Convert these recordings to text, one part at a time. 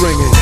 ringing.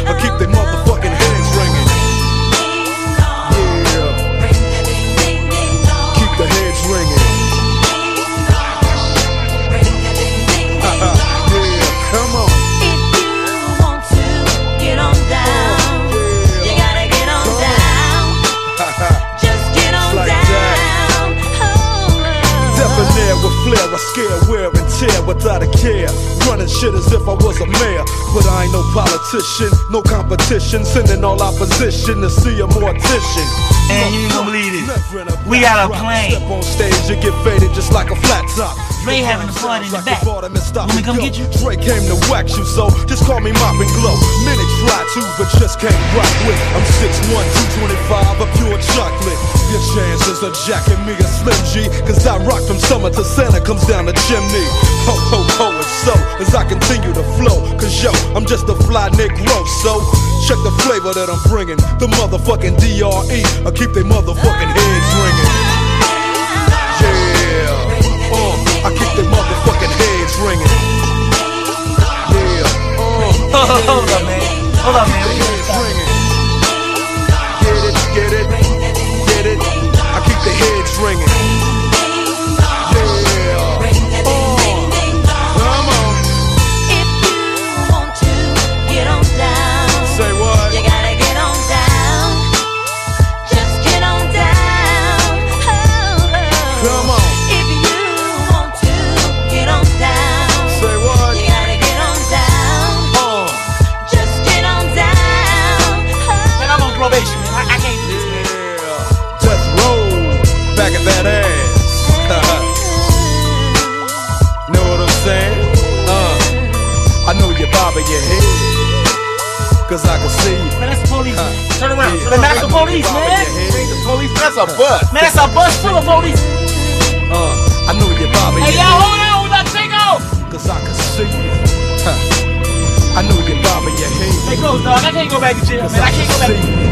Shit as if I was a mayor. But I ain't no politician, no competition. Sending all opposition to see a mortician. And you gonna believe this. Never in a We got a plane. Step on stage, you get faded just like a flat top. Ray having a party in the back. you bought him and stopped Want me come get you? Dre came to wax you, so just call me Mop and Glo. Minutes fly too, but just can't rock with. I'm 6'1, 225, a pure chocolate. Your chances of jacking me a Slim G, cause I rock from summer to Santa comes down the chimney. Ho, ho, ho, and so as I continue to flow, cause yo, I'm just a fly Negro, so check the flavor that I'm bringing. The motherfucking DRE, I keep they motherfucking heads ringing. Yeah, uh, I keep they motherfucking heads ringing. Yeah, uh, Hold up, man. Hold up, man. Cause I can see you. Man, that's the police. man. Turn around. Yeah. Man, that's the police, man. your. The police, that's a bus. Man, that's a bus full of police. Uh, I know you're bobbing Hey, y'all, hold on. About to take off. Cause I can see you. Huh. I know you're bobbing your head. Hey, close, dog. I can't go back to jail, man. I can't go back.